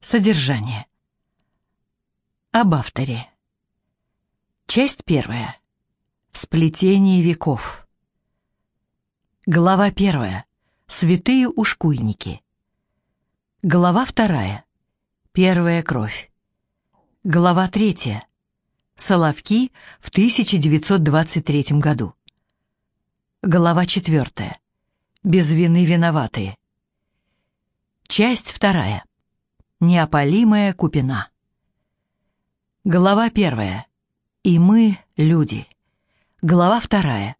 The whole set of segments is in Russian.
Содержание. Об авторе. Часть первая. Сплетение веков. Глава первая. Святые ушкуйники. Глава вторая. Первая кровь. Глава третья. Соловки в 1923 году. Глава четвертая. Без вины виноватые. Часть вторая. Неопалимая купина. Глава первая. И мы — люди. Глава вторая.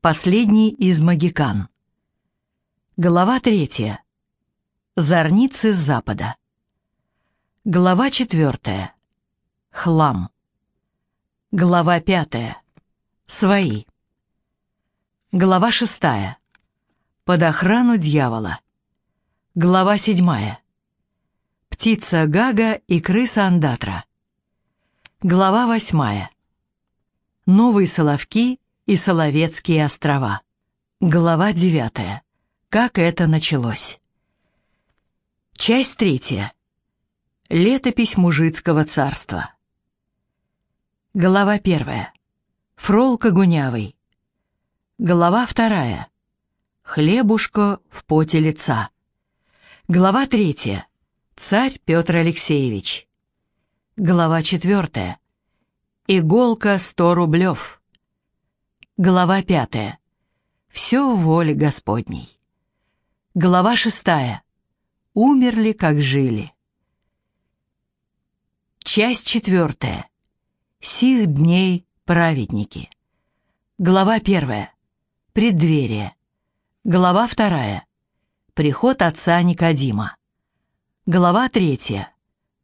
Последний из магикан. Глава третья. Зорницы с запада. Глава четвертая. Хлам. Глава пятая. Свои. Глава шестая. Под охрану дьявола. Глава седьмая. Птица Гага и крыса Андатра. Глава восьмая. Новые Соловки и Соловецкие острова. Глава девятая. Как это началось. Часть третья. Летопись мужицкого царства. Глава первая. Фрол Когунявый. Глава вторая. Хлебушко в поте лица. Глава третья. Царь Петр Алексеевич. Глава четвертая. Иголка сто рублев. Глава пятая. Все в воле Господней. Глава шестая. Умерли, как жили. Часть четвертая. Сих дней праведники. Глава первая. Преддверие. Глава вторая. Приход отца Никодима. Глава третья.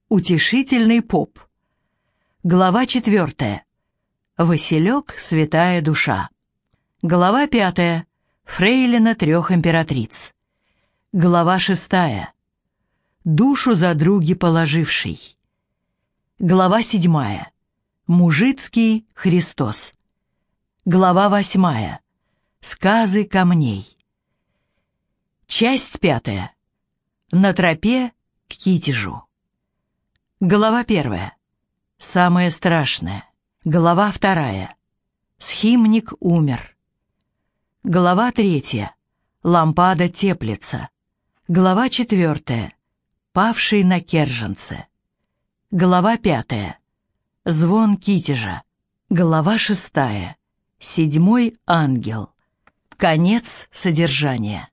Утешительный поп. Глава четвертая. Василек, святая душа. Глава пятая. Фрейлина трех императриц. Глава шестая. Душу за други положивший. Глава седьмая. Мужицкий Христос. Глава восьмая. Сказы камней. Часть пятая. На тропе к Китежу. Глава первая. Самое страшное. Глава вторая. Схимник умер. Глава третья. Лампада теплится. Глава четвертая. Павший на Керженце. Глава пятая. Звон Китежа. Глава шестая. Седьмой ангел. Конец содержания.